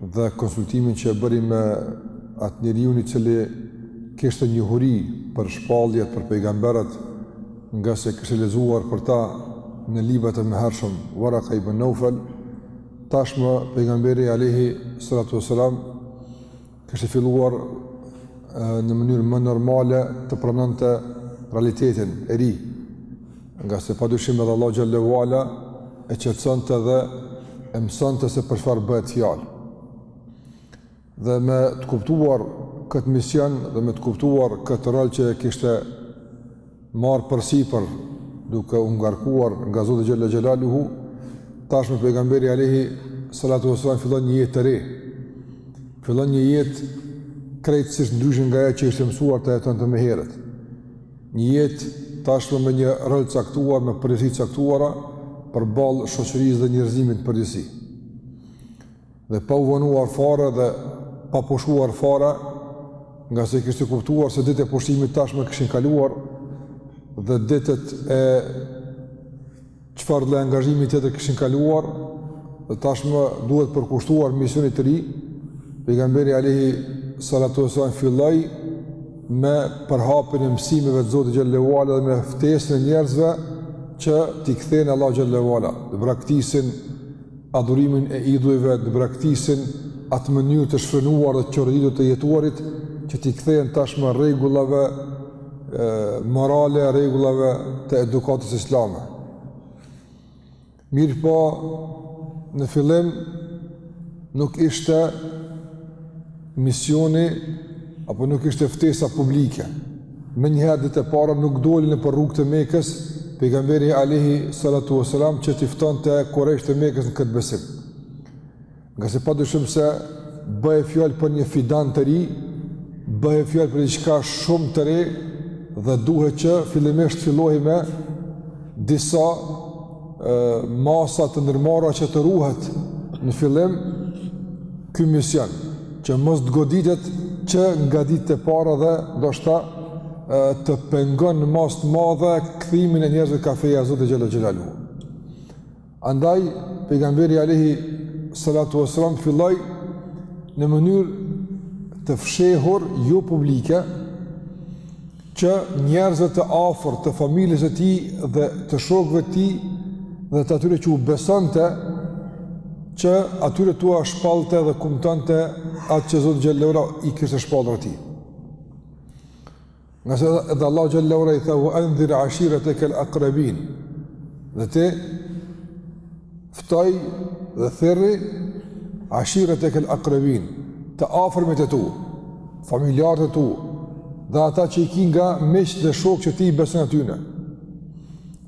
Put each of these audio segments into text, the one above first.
dhe konsultimin që e bëri me atë njeriu i cili kishte njohuri për shpalljet për pejgamberët ngase kishte lexuar për ta në librat e mëhershëm Waraka ibn Nawfal tashmë pejgamberi alayhi salatu wasalam kishte filluar në mënyrë më normale të pranonte realitetin e ri Ngase padyshim edhe Allahu xhel-le ue ala e qetësonte dhe e mësonte se për çfarë bëhet fjalë. Dhe me të kuptuar këtë mision dhe me të kuptuar këtë rol që kishte marrë përsipër duke u ngarkuar nga Zoti xhel-le xhelaluhu, tashmë pejgamberi Alejhi Salatu Vesselam fillon një jetë të re, fillon një jetë krejtësisht ndryshe nga ajo që ishte mësuar ta jetonte më herët. Një jetë tashmë me një rol të caktuar me përgjegjësi të caktuara përballë shoqërisë dhe njerëzimit në përgjithësi. Dhe pa u vonuar fare dhe pa pushuar fare, ngase kishte kuptuar se ditët e pushimit tashmë kishin kaluar dhe ditët e çfarëdo angazhimi tjetër kishin kaluar dhe tashmë duhet përkushtuar misionit të ri, pejgamberi Alejhi Salatu Vesselam filloi me përhapjen e mësimeve të Zotit xhel-le ue ala dhe me ftesën e njerëzve që t'i kthehen Allahut xhel-le ue ala, të braktisin adhurimin e idhujve, të braktisin atë mënyrë të shfrenuar dhe të çoroditur të jetuarit, që t'i kthehen tashmë rregullave morale, rregullave të edukatës islame. Mirëpo, në fillim nuk ishte misioni apo nuk ishte ftesa publike. Menjëherë ditët e para nuk doli nëpër rrugët të Mekës, pejgamberi Alejhi Salatu Vesselam që t'i ftonte kurejshët e Mekës në këtë besim. Ngase padyshim se bëhej fjalë për një fidan të ri, bëhej fjalë për diçka shumë të re dhe duhej që fillimisht të fillohej me disa e, masa të ndërmarra që të ruhej në fillim ky mision, që mos të goditej që nga ditët e para dhe ndoshta e, të pengonte në masë të madhe kthimin e njerëzve kah feja e Zotit xhel-le xhelaluhu. Andaj pejgamberi alaihi salatu wasallam filloi në mënyrë të fshehur jo publike që njerëzve të afër të familjes së tij dhe të shokëve të tij dhe të atyre që u besonte që atyre t'ua shpallte dhe kumtonte atë që Zoti xhel-le ue ala i kishte shpallur atij. Ngase edhe Allah xhelle ve ala i tha ve endhir ashiretekel akrabin dhe ti ftoj dhe thirri ashiretekel akrabin të afrmit e tu familjarët e tu dhe ata që i ki nga miqtë dhe shokët që ti i beson atyne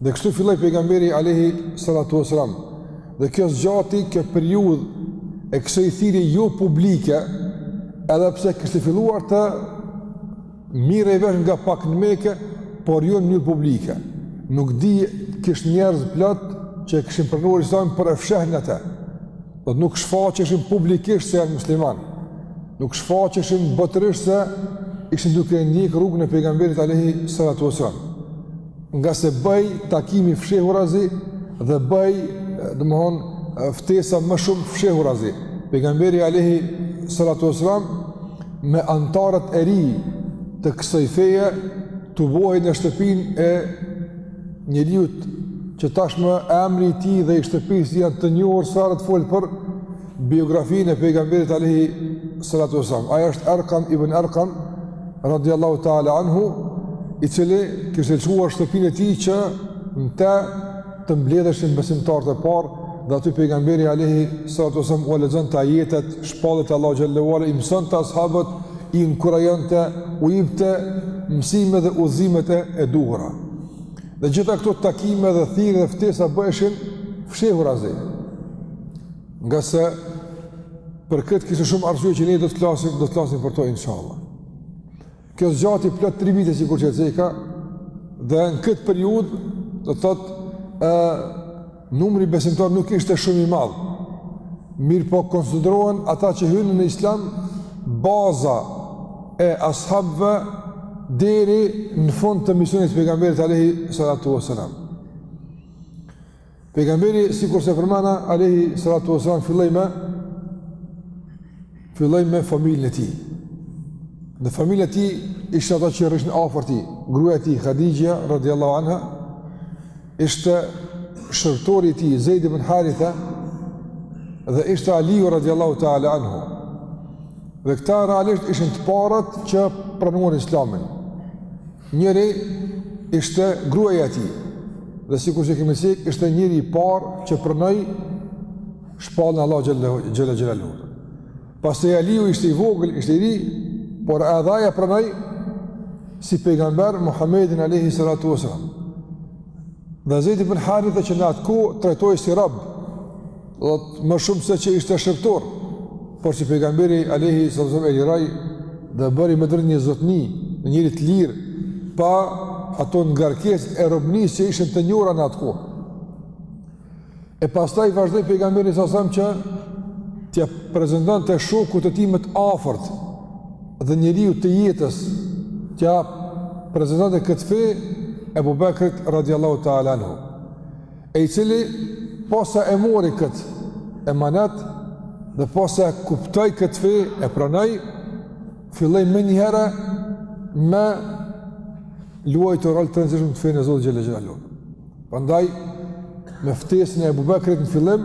Dhe kështu filloi pejgamberi alayhi salatu wasalam. Dhe kjo zgjati kjo periudhë e kësaj thirrje jo publike, edhe pse kishte filluar të merret vesh nga pak në Mekë, por jo në mënyrë publike. Nuk dihej kish njerëz plot që kishin pranuar Islamin por e fshehnin atë. Dot nuk shfaqeshin publikisht se janë muslimanë. Nuk shfaqeshin botërisht se ishin duke ndjek rrugën e pejgamberit alayhi salatu wasalam. ngase bëhej takimi fshehurazi dhe bëhej domethënë ftesa më shumë fshehurazi pejgamberi alayhi salatu wasalam me anëtarët e ri të kësaj feje tubohej në shtëpinë e njeriut që tashmë emri i tij dhe i shtëpisë janë të njohur sa herë të folet për biografinë e pejgamberit alaihi salatu wasallam. Ai është Erkam ibn Erkam radiallahu ta'ala anhu, i cili kishte lëshuar shtëpinë e tij që në të të mblidheshin besimtarët e parë dhe aty pejgamberi alaihi salatu wasallam ua lexonte ajetet, shpalljet e Allahut xhelle ve ala, i mësonte ashabët, i inkurajonte, u jepte mësimet dhe udhëzimet e duhura. Dhe gjitha këto takime dhe thirrje dhe ftesa bëheshin fshehurazi. Ngase për këtë kishte shumë arsye që ne do të flasim, do të flasim për to inshallah. Kjo zgjati plot 3 vite sikurse e ceka dhe në këtë periudhë do të thotë ë numri i besimtarëve nuk ishte shumë i madh. Mirëpo konsiderohen ata që hynë në islam baza e ashabëve deri në fund të misionit të pejgamberit alayhi salatu wasalam. Pejgamberi sikurse e përmenda alaihi salatu wasallam filloi me filloi me familjen e tij. Në familjen e tij ishin ata që rrishin afër tij, gruaja e tij Hadixhja radhiyallahu anha ishte shërbëtori i tij Zejd ibn Harithe dhe ishte Aliu radhiyallahu ta'ala anhu. Dhe këta realisht ishin të parët që pranuan Islamin. Njëri ishte gruaja e tij. Dhe sikurse kemi cek, ishte njeriu i parë që pranoi shpalljen e Allahut xhelle xhelaluhu. Pastaj Aliu ishte i vogël, ishte i ri, por edhe ai e pranoi si pejgamber Muhammedin alayhi salatu wasalam. Dhe Zejdi bin Harith dhe që në atë kohë trajtohej si rab, dhe të më shumë se që ishte shërbëtor, por si pejgamberi alejhi selam e liroi dhe bëri me nder një zotni, një njeri të lirë, pa ato ngarkesat e robnisë që ishin të njohura në atë kohë. E pastaj vazhdoi pejgamberi alejhi selam që t'ia prezantonte shokut të tij më të afërt dhe njeriut të jetës t'ia prezantonte këtë fe Ebu Bekrit radiallahu ta'ala anhu e i cili posa e mori këtë emanet dhe posa e kuptoi këtë fe e pranoi filloi menjëherë me luajt rol të rëndësishëm në fenë e Zotit xhele xhelaluhu Prandaj me ftesën e Abu Bekrit në fillim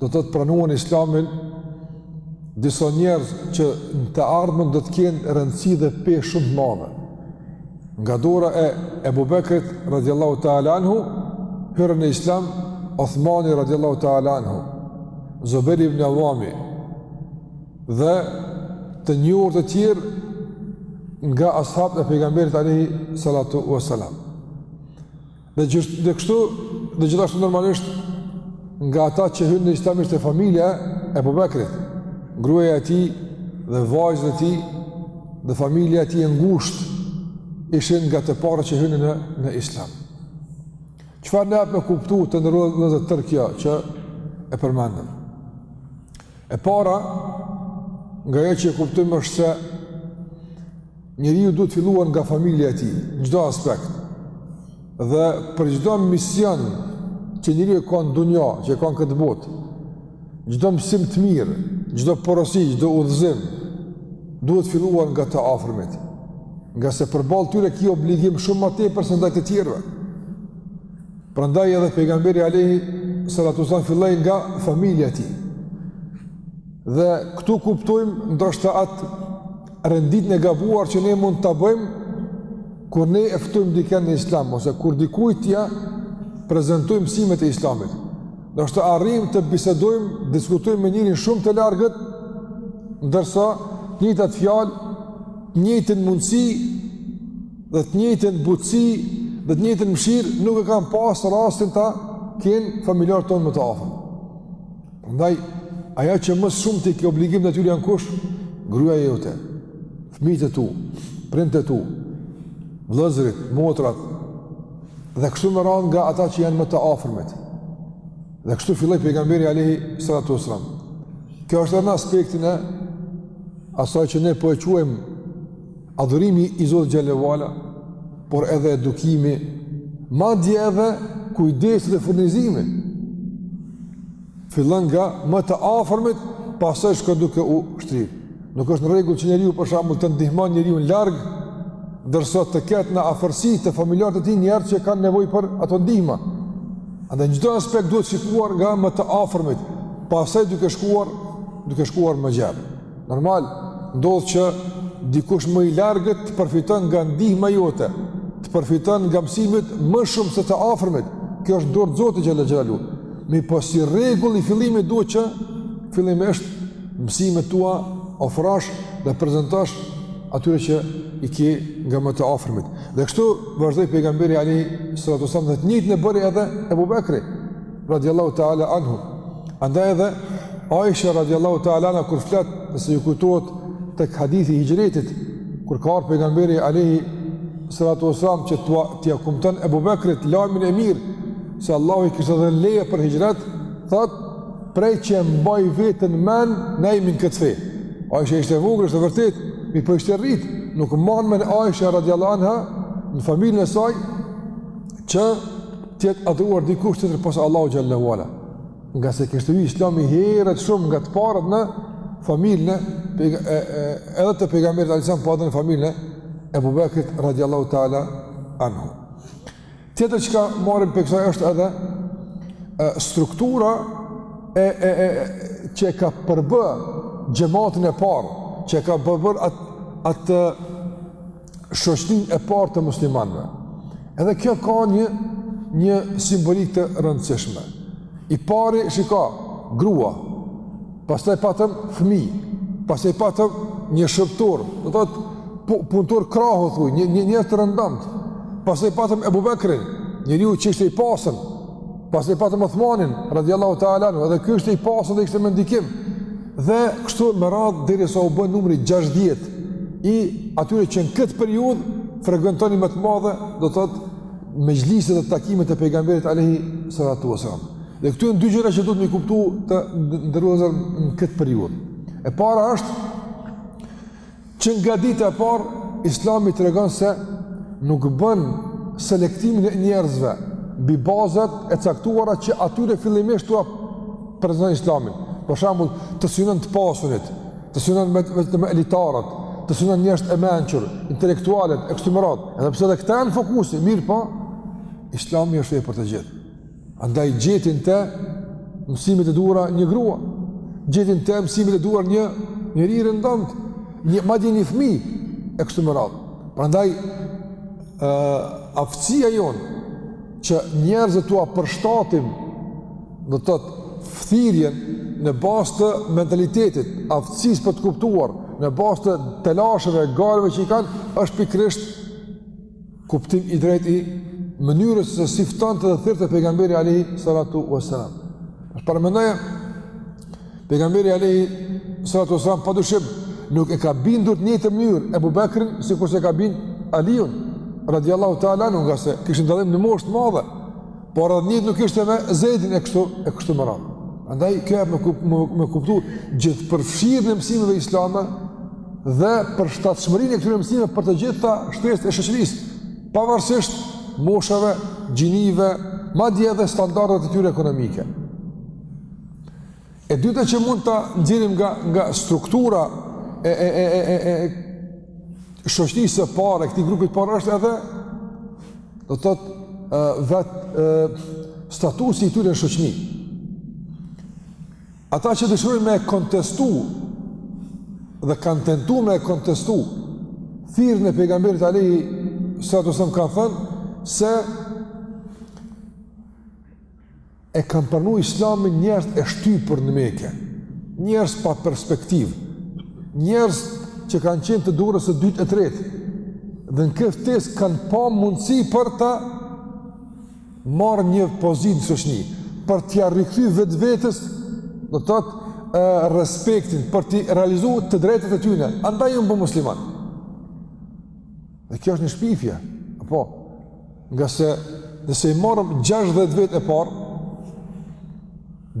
do ta, e pranuan Islamin disa njerëz që në të ardhmen do të kenë rëndësi dhe peshë shumë të madhe. Nga dora e Abu Bekrit radhiyallahu ta'ala anhu hyrën në Islam Othmani radhiyallahu ta'ala anhu, Zubair ibn Awami dhe të njohur të tjerë nga ashabët e pejgamberit alayhi salatu wasalam. Edhe kështu dhe gjithashtu normalisht nga ata që hynë në islam ishte familja e Ebu Bekrit, gruaja e tij dhe vajzat e tij dhe familja e tij e ngushtë ishin nga të parët që hynë në, në islam. Çfarë na jep me kuptu të nderuar e tërë kjo që e përmendëm? E para, nga ajo që e kuptojmë është se njeriu duhet filluar nga familja e tij, në çdo aspekt. Dhe për çdo mision që njeriu e ka në dunja, që ka në këtë botë, çdo mësim të mirë, çdo porosi, çdo udhëzim, duhet filluar nga të afërmit. Ngase përballë tyre ki obligim shumë ma tepër se ndaj të tjerëve. Prandaj edhe pejgamberi alejhi salatu sallam filloi nga familja e tij. Dhe këtu kuptojmë ndoshta atë renditjen e gabuar që ne mund ta bëjmë kur ne e ftojmë dikënd në islam ose kur dikujt ia prezantojmë mësimet e islamit. Ndoshta arrijmë të bisedojmë, diskutojmë me njeriun shumë të largët, ndërsa të njëjtat fjalë, të njëjtën mundësi dhe të njëjtën butësi dhe të njëjtën mëshirë nuk e kanë pas rastin ta kenë familjarët tonë më të afërm. Prandaj, ajo që më shumë ti ke obligim ndaj tyre janë kush, gruaja jote, fëmijët e tu, prindët e tu, vëllezërit, motrat, dhe kështu me radhë nga ata që janë më të afërmit. Dhe kështu filloi pejgamberi alejhi salatu wasalam. Kjo është edhe në aspektin e asaj që ne po e quajmë Adhurimi i Zotit xhelle ve ala, por edhe edukimi, madje edhe kujdesi dhe furnizimi. Fillon nga më të afërmit, pastaj shkon duke u shtrirë. Nuk është në rregull që njeriu për shembull të ndihmon njeriun larg, ndërsa të ketë në afërsi te familjarët e tij njerëz që kanë nevojë për ato ndihma. Andaj në çdo aspekt duhet shikuar nga më të afërmit, pasaj duke shkuar, duke shkuar më gjerë. Normal, ndodh që dikush më i largët të përfiton nga ndihma jote, të përfiton nga mësimet më shumë se të afërmit, kjo është n'dorë të Zotit xhele xhelaluhu. Mirëpo si rregull i fillimit duhet që, fillimisht mësimet t'ua ofrosh dhe prezentosh atyre që i ke nga më të afërmit. Dhe kështu vazhdoi pejgamberi alejhi salatu selam dhe të njëjtën e bëri edhe Ebu Bekri, radiallahu ta'ala anhu. Andaj edhe, Aisha radiallahu ta'ala anha kur flet, nëse ju kujtohet tek hadithi i hixhretit, kur ka ardh pejgamberi alejhi salatu ve selam që t'ia kumton Ebu Bekrit, lajmin e mirë, se Allahu i kishte dhënë leje për hixhret, thotë, prej që e mbaj veten mend, ne jemi n'këtë fe. Aisha ishte e vogël, është e vërtetë, mirëpo ishte rrit, nuk mban mend Aisha radiallahu anha, në familjen e saj, që të jetë adhuruar dikush tjetër pos Allahu xhelle ve ala. Ngase kishte hy Islami herët shumë nga të parët në familjen e, e, e edhe të pejgamberit alejhi selam po edhe në familjen e Ebu Bekrit radhiyallahu taala anhu. Tjetër çka marrim prej kësaj është edhe e, struktura e, e, e, që e ka përbërë xhematin e parë, që e ka përbërë atë at, shoqninë e parë të muslimanëve. Edhe kjo ka një një simbolikë të rëndësishme. I pari ish grua, pastaj patëm fëmijë, pastaj patëm një shërbëtor, do thotë pu, punëtor krahu thuj, një, një njeri të rëndomtë. Pastaj patëm Ebu Bekrin, njeriu që ishte i pasun, Pastaj patëm Uthmanin, radiallahu ta'ala anhu, edhe ky ishte i pasun dhe ishte me ndikim. Dhe kështu me radhë derisa u bënë numri 60, i atyre që në këtë periudhë frekuentonin me të madhe, do të thotë, mexhliset dhe takimet e pejgamberit alejhi salatu ve selam. Dhe këtu janë dy gjëra që duhet me i kuptu të nderuar vëllezër në këtë periudhë. E para është, Që nga dita e parë, Islami tregon se nuk bën selektimin e njerëzve mbi bazat e caktuara që atyre fillimisht t'ua prezanton Islamin. Për shembull, të synon të pasunit, të synon me vetëm elitarët, të synon njerëzit e mençur, intelektualët e kështu me radhë. Edhe pse edhe këta janë fokusi, mirëpo, Islami është për të gjithë. Andaj gjetin te mësimet e duhura një grua, gjetin te mësimet e duhura një njeri i rëndomtë, një madje një fëmijë e kështu me radhë. Prandaj ë aftësia jonë që njerëzit t'ua përshtatim do të thotë thirrjen në bazë të mentalitetit, aftësisë për të kuptuar, në bazë të telasheve, halleve që i kanë, është pikërisht kuptim i drejtë i mënyrës se si ftonte dhe thërriste pejgamberi alejhi salatu ve selam. Pa paramendojeni, pejgamberi alejhi salatu ve selam pa dyshim nuk e ka bindur në të njëjtën mënyrë Ebu Bekrin sikurse e ka bind Aliun radiallahu ta'ala anhu ngase kishin dallim në moshë të madhe Por edhe njëjtë nuk ishte me Zejdin e kështu, e kështu me radhë. Andaj, kjo e me, kup, me, me kuptu gjithëpërfshirjen e mësimeve islame dhe përshtatshmërinë e këtyre mësimeve për të gjitha shtresat e shoqërisë, pavarësisht moshave, gjinive, madje edhe standardeve të tyre ekonomike. E dyta që mund ta nxjerrim nga nga struktura e e e e e e e shoqërisë së parë, këtij grupi të parë është edhe do të thotë vet statusi i tyre në shoqëni. Ata që dëshirojnë me kontestu dhe kanë tentuar me kontestu thirrën e pejgamberit Ali sa të them kanë thënë se e kanë pranu islamin njerëz të shtypur në Mekë, njerëz pa perspektivë, njerëz që kanë qenë të dorës së dytë e tretë, dhe në kët ftesë kanë pa mundësi për ta marrë një pozitë në shoqni, për t'ia rikthy vetëvetes, do të thotë e, respektin, për t'i realizu të drejtat e tyne, andaj janë bo musliman. Dhe kjo është një shpifje, apo, ngase nëse i marrim 60 vetë e parë,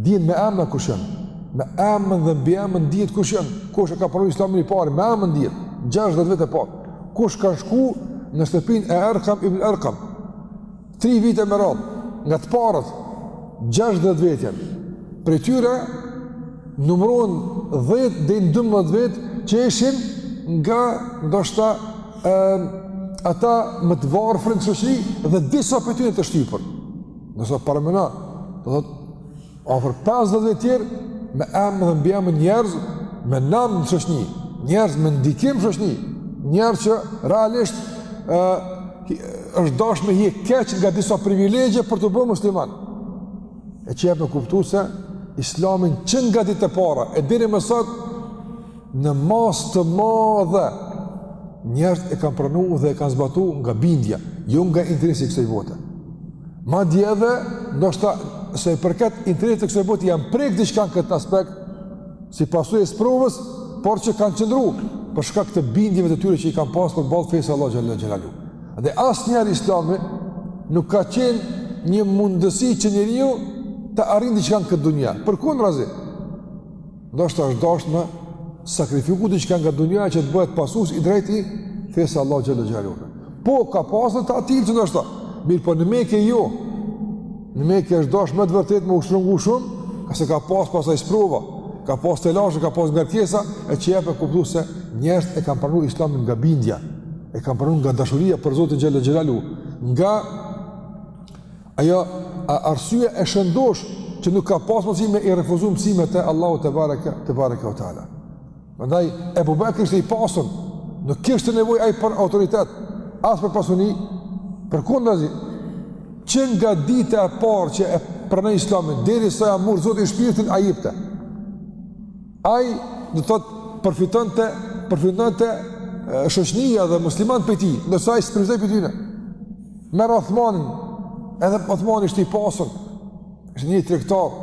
dihen me emna kush janë, me emën dhe mbiemën dihet kush janë, kush e ka pranu islamin i pari, me emën dihet, 60 vetë e parë, kush kanë shku në shtëpinë e Erkam ibn Erkam, tri vite me radhë, nga të parët, 60 vetë janë, prej tyre numërohen 10 deri 12 vetë që ishin nga ndoshta e, ata më të varfrit në shoqëri dhe disa prej tyne të shtypur. Ndërsa paramendo, do të thotë, Afër pesëdhjetë vetë tjerë me emër dhe mbiemër njerëz me nam në shoqni, njerëz me ndikim në shoqni, njerëz që realisht ë është dashur me hjek dorë nga disa privilegje për t'u bërë musliman. E që jep me kuptu se islamin që nga ditë e para e deri më sot Në masë të madhe, njerëzit e kanë pranu dhe e kanë zbatu nga bindja, jo nga interesi i kësaj bote. Madje dhe, ndoshta, sa i përket interesit të kësaj bote, janë prekë diçka në këtë aspekt, si pasojë e sprovës, por që kanë qëndru, për shkak të bindjeve të tyre që i kanë pasë përballë fesë së Allahut xhel-le xhelaluhu. Dhe asnjëherë islami nuk ka qenë një mundësi që njeriu të arrijë diçka në këtë dunja. Përkundrazi, Ndoshta është dashtë me sakrifiku diçka nga dunjaja që të bëhet pasues i drejtë i fesë së Allahut xhel-le xhelaluhu. Po, ka pasë dhe të atillë që ndoshta. Mirëpo në Mekë jo. Në Mekë është dashtë me të vërtetë me u shtrëngu shumë, ngase ka pasë pasaj sprova, ka pasë telashe, ka pasë ngarkesa, e që jep me kuptu se njerëzit e kanë pranu islamin nga bindja, e kanë pranu nga dashuria për Zotin xhel-le xhelaluhu, nga Ajo arsyeja e shëndoshë që nuk ka pas mundësi me i refuzu mësimet e Allahut tebareke tebareke ue teala. Prandaj Ebu Bekri ishte i pasun, nuk kishte nevojë ai për autoritet, as për pasuni, përkundrazi. Që nga dita e parë që e pranoi Islamin derisa ia mori Zoti shpirtin ai jepte. Ai, do të thotë, përfitonte, përfitonte shoqnia dhe muslimanët prej tij, ndërsa ai s'përfitoi prej tyne. Merre Othmanin, edhe Othmani ishte i pasur, ishte një tregtar,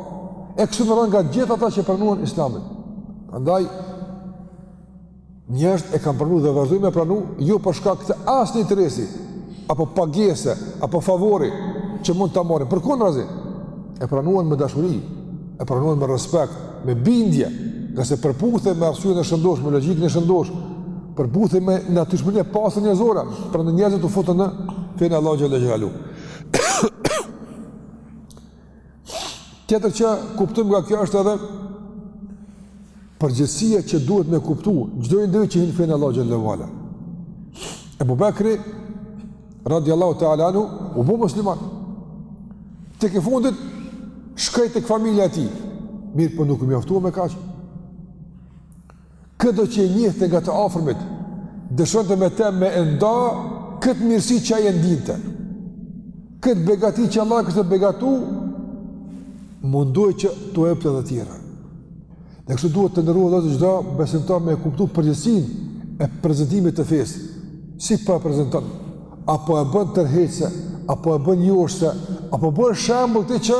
e kështu me radhë nga të gjithë ata që pranuan islamin. Prandaj, Njerëzit e kanë pranu dhe vazhdojnë me pranu, jo për shkak të asnjë interesi apo pagese apo favori që mund ta marrin. Përkundrazi, e pranuan me dashuri, e pranuan me respekt, me bindje, ngase përputhet me arsyen e shëndoshë, me logjikën e shëndoshë, përputhet me natyrshmërinë e pastër njerëzore, prandaj njerëzit u futën në fenë e Allahut xhel-le xhelaluhu. Tjetër që kuptojmë nga kjo është edhe përgjegjësia që duhet me kuptu, çdo individ që hin në fenë e Allahut xhel-le ue ala. Ebu Bekri, radiallahu teala anhu, u bo musliman. Tek e fundit, shkoi tek familja e tij. Mirëpo nuk u mjaftu me kaq. Këdo që e njihte nga të afërmit, dëshironte me te me e nda këtë mirësi që ai e ndinte. Këtë begati që Allahu e kishte begatu, mundohej që t'ua jepte edhe tjerëve. Dhe kështu duhet të nderuar edhe çdo besimtar me e kuptu përgjegjësinë e prezantimit të fesë, si po e prezanton a po e bën tërheqëse, a po e bën joshëse, a po bëhesh shembull ti që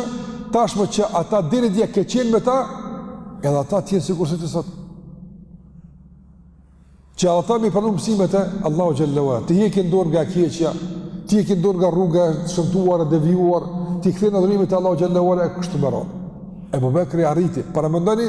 tashmë që ata deri dje ke qenë me ta, edhe ata të jenë sikurse ti sot. Që edhe ata me i pranu mësimet e Allahut xhel-le ue ala, të hjekin dorë nga e keqja, të hjekin dorë nga rruga e shëmtuar e devijuar, t'i kthehen adhurimit të Allahut xhel-le ue ala e kështu me radhë. Ebu Bekri arriti, paramendoni,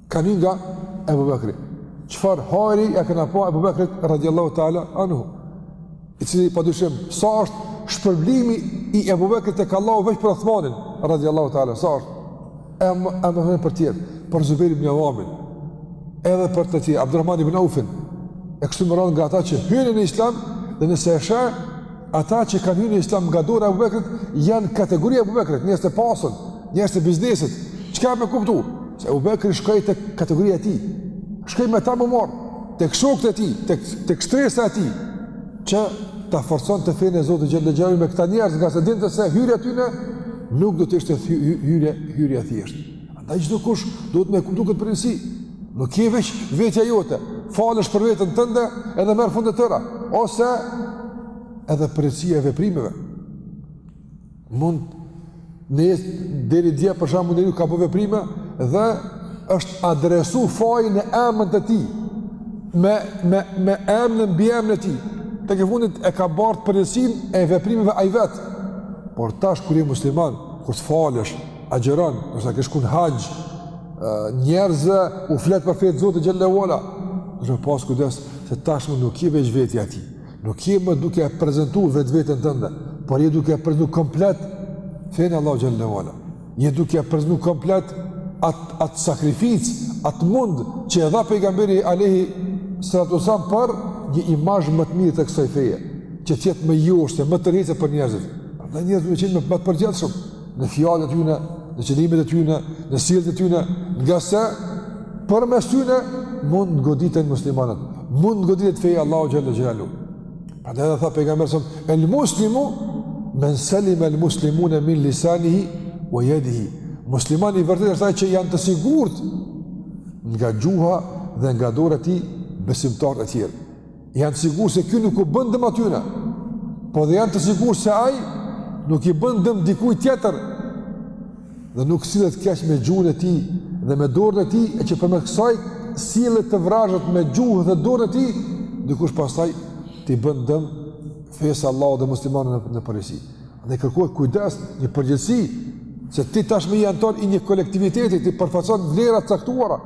Ka hy nga Ebu Bekri. Çfarë hajri ia kena pa Ebu Bekrit radiallahu ta'ala anuhu. I cili pa dyshim, sa është shpërblimi i Ebu Bekrit e kallahu veç për Othmanin radiallahu ta'ala, sa është. E mandej për të tjerë, për Zubejr ibn Avamin, edhe për të tjerë, Abdurrahman ibn Aufin, e kështu me radhë nga ata që hynë në islam, dhe nëse e sheh, ata që kanë hynë në islam nga dora e Ebu Bekrit, janë kategoria e Ebu Bekrit, njerëz të pasun, njerëz të biznesit, çka me kuptu? Se Ebu Bekri shkoi te kategoria e tij. Shkoi me ta me marrë, tek shokët e tij, tek tek shtresa e tij, që ta forconte fenë e Zotit xhele xhelaluhu me këta njerëz, ngase dinte se hyrja e tyne, nuk do të ishte hyrja, hyrje e thjeshtë. Andaj çdokush duhet me e kuptu këtë përgjegjësi, nuk je veç vetja jote, falesh për veten tënde edhe merr fund e tëra, ose edhe përgjegjësia e veprimeve. Mund nëse deri dje për shembull njeriu ka bë veprime dhe është adresu faji në emën të tij me, me, me emën e mbiemën e tij tekefundit e ka bartë përgjegjësinë e veprimeve ai vetë por tash kur je musliman kur të falesh, agjeron nështë a kështë shkon n'haxh njerëzve u flet për fe të Zotit xhele ue ala duhet me pasë kujdes se tashmë nuk je veç vetja e tij Nuk je më duke e prezentu vetveten tënde, por je duke e prezentu komplet fenë e Allahut xhele ue ala. Je duke e prezentu komplet atë at sakrificë, atë mund që e dha pejgamberi alejhi salatu selam për një imazh më të mirë të kësaj feje, që të jetë më joshëse, më tërheqëse për njerëzit. Andaj njerëzit duhet me qenë më të përgjegjshëm. në fjalët e tyre, në qëllimet e tyre, në sjelljet e tyre, ngase përmes tyre mund të goditen muslimanët, mund të goditet feja e Allahut xhele xhelaluhu. Prandaj edhe tha pejgamberi sa el muslimu men salim el muslimuna min lisanihi wa yadihi. Muslimani i vërtetë është ai që janë të sigurt nga gjuha dhe nga dora e tij besimtarët e tjerë. janë të sigurt se ky nuk u bën dëm atyre, po dhe janë të sigurt se ai nuk i bën dëm dikujt tjetër, dhe nuk sillet keq me gjuhën e tij dhe me dorën e tij, e që përmes kësaj sjelljes të vrazhdët me gjuhën dhe dorën e tij, dikush pastaj t'i bën dëm fesë Allahut dhe muslimanëve në përgjithësi. Dhe kërkohet kujdes një përgjegjësi, se ti tashmë je anëtar i një kolektiviteti, ti përfaqëson vlera të caktuara,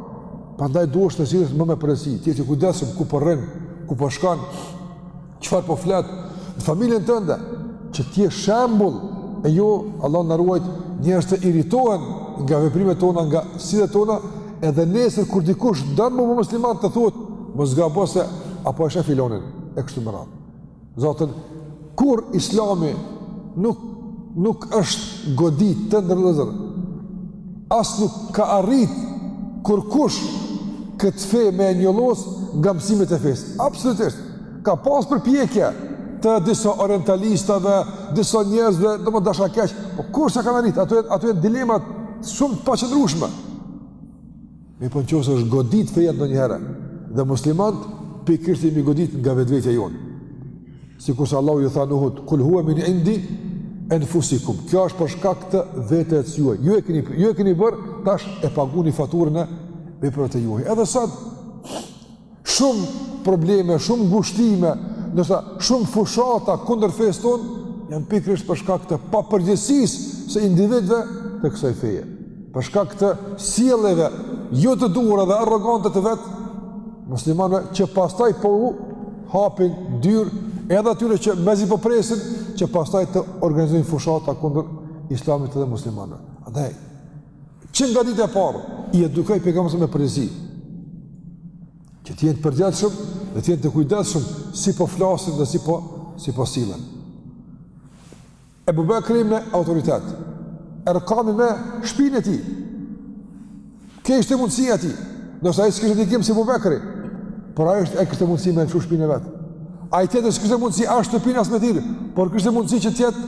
Prandaj duhet të sillesh më me përgjegjësi, të jesh i kujdesshëm ku po rrin, ku po shkon, çfarë po flet në familjen tënde, që të jesh shembull e jo Allahu na ruajt njerëzit të irritohen nga veprimet tona, nga sjelljet tona, edhe nesër kur dikush don m'u bo musliman të thotë, mos gabo se a po e sheh filonin e kështu me radhë. Zotin, kur islami nuk, nuk është godit të nderuar vëllezër, as nuk ka arrit kurkush këtë fe me e njëllos nga mësimet e fesë. Absolutisht, ka pas përpjekje të disa orientalistëve, disa njerëzve, domethënë dashakeqë, po kush s'e kanë arrit, ato janë, ato janë dilema shumë të paqëndrueshme. Mirëpo në qoftë se është godit feja ndonjëherë dhe muslimanët pikërisht jemi godit nga vetvetja jonë. Sikurse Allahu ju tha në Uhud, kul hua min indi enfusikum. Kjo është për shkak të veteve të juaja. Ju e keni, ju e keni bërë, tash e paguni faturën e veprave tuaja. Edhe sot, Shumë probleme, shumë ngushtime, ndoshta shumë fushata kundër fesë tonë, janë pikërisht për shkak të papërgjegjësisë së individve të kësaj feje. Për shkak të sjelljeve jo të duhura dhe arrogante të vetë muslimanëve që pastaj po u hapin dyer edhe atyre që mezi po presin që pastaj të organizojnë fushata kundër islamit dhe muslimanëve. Andaj, Që nga dita e parë i edukoi Pejgamberi me përgjegjësi. Që të jenë të përgjegjshëm dhe të jenë të kujdesshëm si po flasin dhe si po, si po sillen. Ebu Bekri me autoritet, Erkami me shpinë e tij, kjo ishte mundësia e tij, ndoshta ai s'kishte ndikim si Ebu Bekri, por ai së paku kishte mundësi me lëshu shpinë e vet. Ai tjetri s'kishte mundësi, as shtëpinë as me ndiku, por kishte mundësi që të jetë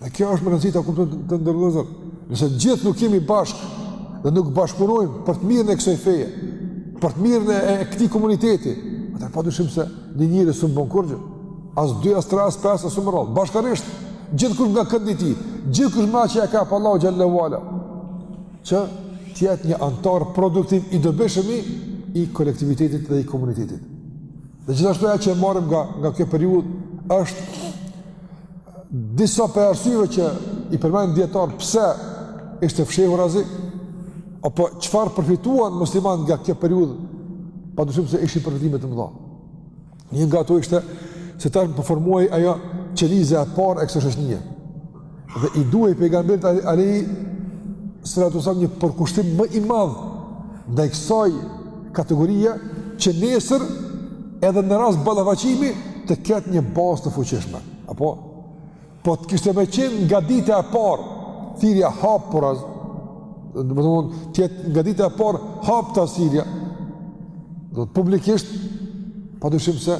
Dhe kjo është me rëndësi ta kuptojmë të nderuar vëllezër. Nëse të gjithë nuk jemi bashkë dhe nuk bashkëpunojmë për të mirën e kësaj feje, për të mirën e këtij komuniteti, atëherë pa dyshim se një njeri s'mun bon kurgjë. As dy, as tre, as pesë, as shumë rrallë. Bashkërisht, gjithkush nga këndi i tij, gjithkush me atë që e ka pajis Allahu xhel-le ve ala, që të jetë një anëtar produktiv i dobishëm i kolektivitetit dhe i komunitetit. Dhe gjithashtu ajo që e marrim nga, nga kjo periudhë, është Disa prej arsyeve që i përmendin dijetarët pse ishte fshehurazi, apo çfarë përfituan muslimanët nga kjo periudhë, pa dyshim se ishin përfitime të mëdha. Një nga ato ishte se tashmë po formohej ajo qelizë e parë e kësaj shoqnie. Dhe i duhej Pejgamberit alejhi salatu ve selam një përkushtim më i madh ndaj kësaj Kategorie që nesër edhe në rast ballafaqimi të ketë një bazë të fuqishme. Apo po të kishte me qenë nga dita e parë thirrja hapurazi, domethënë të jetë nga dita e parë haptas thirrja. Domethënë publikisht pa dyshim se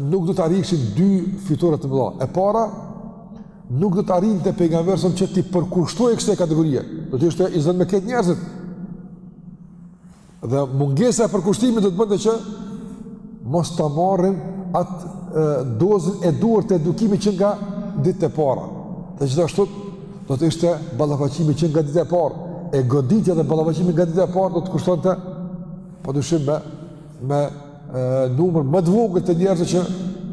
nuk do të arriheshin dy fitore të mëdha. E para nuk do të arrinte Pejgamberi që t'i përkushtojë kësaj kategorie. Do të ishte i zënë me këta njerëzit. Dhe mungesa e përkushtimit do të bënte që mos ta marrin atë dozën e duhur të edukimit që nga ditët e para. Dhe gjithashtu do të ishte ballafaqimi që nga dita e parë, e goditja dhe ballafaqimi nga dita e parë do të kushtonte padyshim me me numër më të vogël të njerëzve që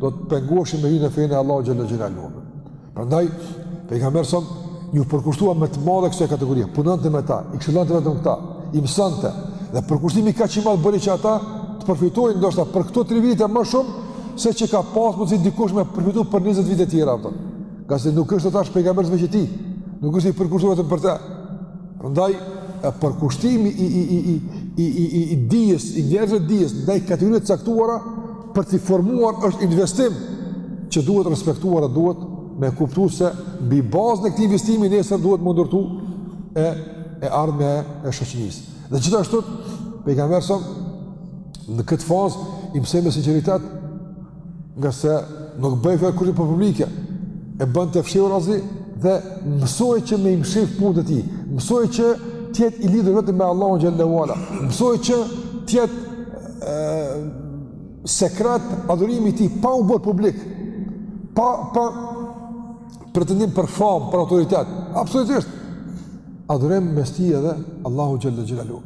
do të pengoheshin me hy në fenë e Allahut xhelle xhelaluhu. Prandaj pejgamberi s.a.s. ju përkushtua me të madhe kësaj kategorie, punonte me ta, i këshillonte vetëm këta, i mësonte. Dhe përkushtimi kaq i madh bëri që ata të përfitojnë ndoshta për këto 3 vite më shumë se që ka pas mundësi dikush me përfitu për 20 vite tjera. Po. Ngase nuk është tash pejgamberi veç i tij, nuk është i përkushtua vetëm për te. Prandaj përkushtimi i, i, i, i, i, i, i, i dijes, i njerëzve dijes, ndaj kategorive t'caktuara, për t'i formuar është investim që duhet respektuar dhe duhet me kuptu se mbi bazën e këtij investimi nesër duhet m'u ndërtu e, e ardhme e shoqnisë. Dhe gjithashtu, pejgamberi s.a.s., në këtë fazë, i mësoi me sinceritet, ngase nuk bëjke kurgjë për publike, e bënte fshehurazi, dhe mësoi që me i mshef punët e tij, mësoi që t'jetë i lidhur vetëm me Allahun xhelle ue ala, mësoi që t'jetë sekret adhurimi i tij pa u bërë publik, pa, pa pretendim për famë, për autoritet, absolutisht, adhurim mes tij edhe Allahut xhelle xhelaluhu.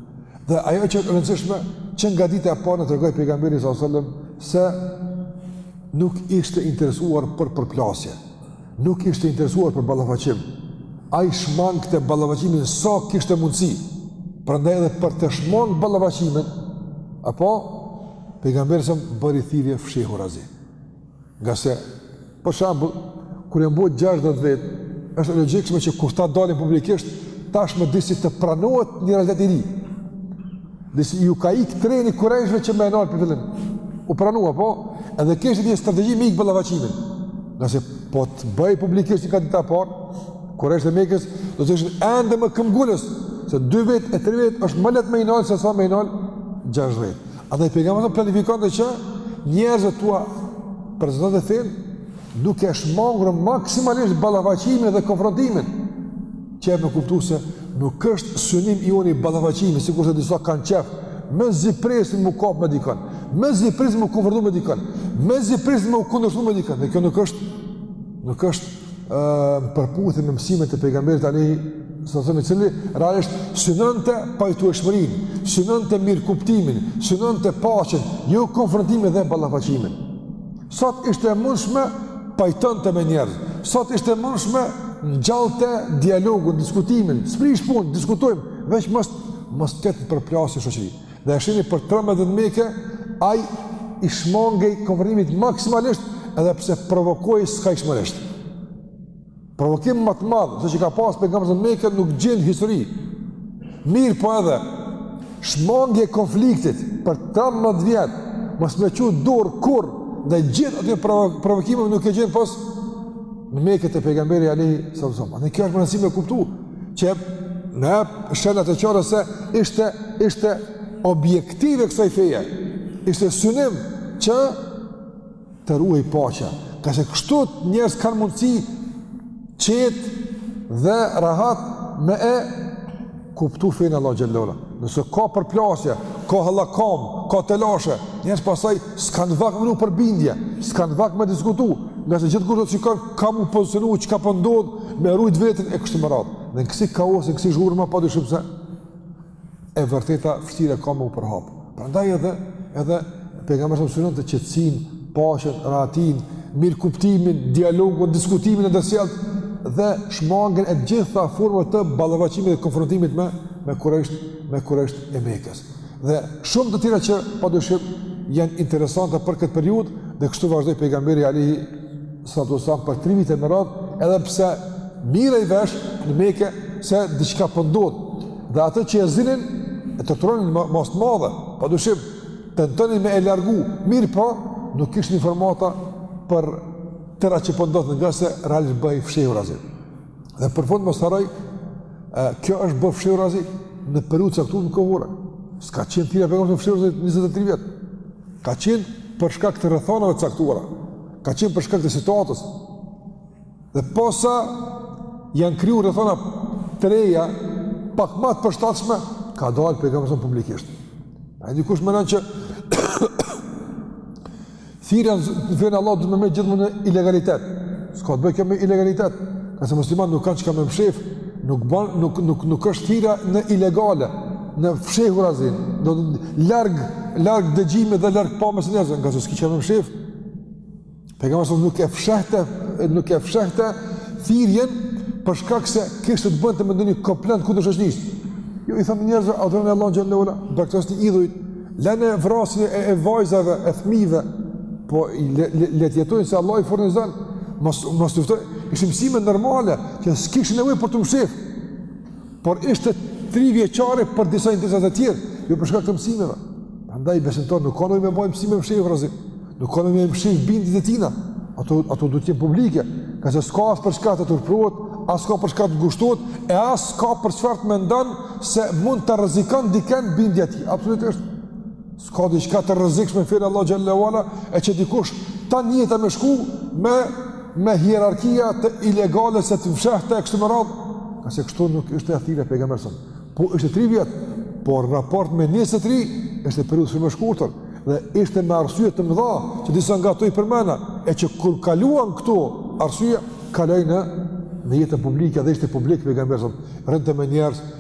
Dhe ajo që është e rëndësishme, që nga dita e parë na tregoi pejgamberi s.a.s. se nuk ishte interesuar për përplasje. Nuk ishte interesuar për ballafaqim. Ai shmangte ballafaqimin sa kishte mundësi. Prandaj edhe për të shmangë ballafaqimin, apo, pejgamberi s.a.s. bëri thirje fshehurazi. Ngase, për shambull, kur u mbledh 60 vetë, është e logjikshme që kur të dalin publikisht, tashmë disi të pranohet një realitet i ri. Disi ju ka ik treni kurajshve që me e nalë për fillim. U pranua, po? Edhe kishte një strategji me ik ballafaqimin. Nëse po të bëj publikisht që nga dita e parë, kurejshët e Mekës, do të ishën ende më këmbëngulës, se dy vetë e tre vetë është më lehtë me i nalë, se sa me i nalë gjashtëdhjetë vetë. Andaj pejgamberi planifikonte që njerëzve t'ua prezantonte fenë, duke shmangur maksimalisht ballafaqimin dhe konfrontimin. Që me kuptu se nuk është synim i joni ballafaqimi, sikurse disa kanë qef, mezi presin m'u kap me dikën, mezi presin m'u konfrontu me dikën, mezi presin m'u kundërshtu me dikën, dhe kjo nuk është, nuk është në përputhje me mësimet e pejgamberit alejhi selam, i cili realisht synonte pajtueshmërinë, synonte mirëkuptimin, synonte paqen, jo konfrontimin dhe ballafaqimin. Sot ishte e mundshme pajtonte me njerëz. Sot ishte e mundshme ngjallte dialogun, diskutimin, s'prish punë, diskutojmë, veç mos mos të ketë përplasje në shoqëri. Dhe e shihni për 13 në Mekë, ai i shmangej konfrontimit maksimalisht edhe pse provokohej skajshmërisht. Provokim ma të madh se që ka pas pejgamberi në Mekë nuk gjen në histori. Mirë po edhe shmangje konfliktit për 13 vjet, mos më çu dorë kurrë ndaj gjithë ato provokime nuk e gjen pos në Mekë te pejgamberi sallallahu alaihi wasallam. kjo është me rëndësi me kuptu që na e bën të qartë se ishte ishte objektiv i kësaj feje. Ishte synim që të ruhej paqja, ngase kështu njerëzit kanë mundësi qetë dhe rahat me e kuptu fenë e Allahut xhelle ve ala. Nëse ka përplasje, ka hallakamë, ka telashe, njerëzit pastaj s'kanë vakt me menu për bindje, s'kanë vakt me diskutu, ngase gjithkush do të shikon kah m'u pozicionu, çka po ndodh, po me rujt veten e kështu me radhë. Dhe në kësi kaosi, në kësi zhurme, pa dyshim se e vërteta vështirë ka me u përhap. Prandaj edhe edhe pejgamberi a.s. synonte qetësinë, paqen, rahatinë, mirëkuptimin, dialogun, diskutimin e ndërsjellë dhe shmangien e gjitha formave të ballafaqimit dhe konfrontimit me me kurejsh me kurejshët e Mekës. Dhe shumë të tjera që pa dyshim janë interesante për këtë periudhë dhe kështu vazhdoi pejgamberi alejhi salatu selam për 3 vite me radhë, edhe pse merrej vesh në Mekë se diçka po ndodh. Dhe atë që e zinin e torturonin në masë të madhe, pa dyshim tentonin me e largu, mirëpo, nuk kishin informata për të tëra çka po ndodh ngase realisht bëhej fshehurazi. Dhe për fund mos të harroj, kjo është bë fshehurazi në periudhë të caktuar kohore. S'ka qenë thirrja e pejgamberit fshehurazi 23 vjet. Ka qenë për shkak të rrethanave të caktuara. Ka qenë për shkak të situatës. Dhe posa janë kriju rrethana të reja, pak ma të përshtatshme, ka dalë pejgamberi a.s. publikisht. E ndokush menon që thirrja në fenë e Allahut do me qenë gjithmonë në ilegalitet. S'ka të bëjë kjo me ilegalitet. Ngase muslimanët nuk kanë çka me mshef, nuk, ban, nuk, nuk, nuk është thirrja në ilegale, në fshehurazi, do të larg, larg dëgjimit dhe larg pamjes së njerëzve, ngase s'ki çka me mshef, Pejgamberi a.s. nuk e fshehte, nuk e fshehte thirrjen për shkak se kishte të bënte me ndonjë komplot kundër shoqërisë. Jo jo, i thonte njerëzve adhurone Allahun xhelle shanuhu, braktosni idhujt, lëne vrasjen e, e vajzave, e fëmijëve, po le, le, le të jetojnë se Allah i furnizon. Mos mos luftoni, ishin mësime normale që s'kishin nevojë për t'u mshef. Por ishte tri vjeçare për disa interesa të tjerë, jo për shkak të mësimeve. Prandaj besimtari nuk ka nevojë me mbajt mësime mshefurazi. Nuk ka nevojë me i mshef bindjet e tina. Ato ato duhet të jenë publike, ngase s'ka as për çka të turpërohet, as ka për çka të ngushtohet, e as ka për çfarë të mendon se mund të rrezikon dikën bindja e tij. Absolutisht. S'ka diçka të rrezikshme feja e Allahut xhelle ve ala e që dikush ta njëta me shku me, me hierarkia të ilegale ose të fshehta e kështu me radhë. Ngase kështu nuk ishte thirrja e Pejgamberit alejhi selam. Po ishte tri vjet, por raport me njëzet e tri ishte periudhë shumë e shkurtër dhe ishte me arsye të mëdha që disa nga to i përmenda e që kur kaluan këto arsye, kaloi në, në jetën publike dhe ishte publik Pejgamberi alejhi selam. Rrinte me njerëz,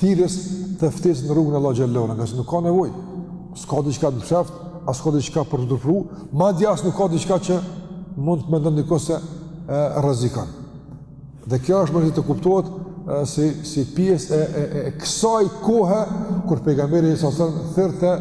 thirrjes dhe ftesës në rrugën e Allahut xhelle ve ala, ngase nuk ka nevojë. As ka diçka të msheft, as ka diçka për t'u turpëru, madje as nuk ka diçka që mund të mendon dikush se e rrezikon. Dhe kjo është mirë të kuptohet si si pjesë e, e, e, e kësaj kohe kur Pejgamberi alejhi selam thirrte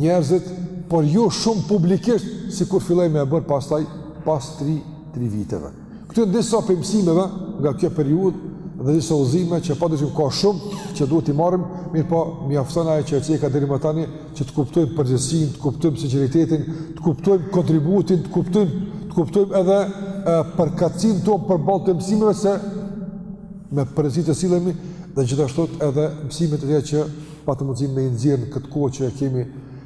njerëzit por jo shumë publikisht sikur filloi me e bërë pastaj pas 3 3 viteve. Këto janë disa prej mësimeve nga kjo periudhë dhe disa udhëzime që pa dyshim ka shumë që duhet t'i marrim, mirëpo mjafton ajo që e ceka deri më tani që të kuptojmë përgjegjësinë, të kuptojmë sinqeritetin, të kuptojmë kontributin, të kuptojmë, të kuptojmë edhe përkatësinë tonë përballë të mësimeve se me përgjegjësi të sillemi dhe gjithashtu edhe mësimet e tjera që patëm mundësi me i nxjerr në këtë kohë që e kemi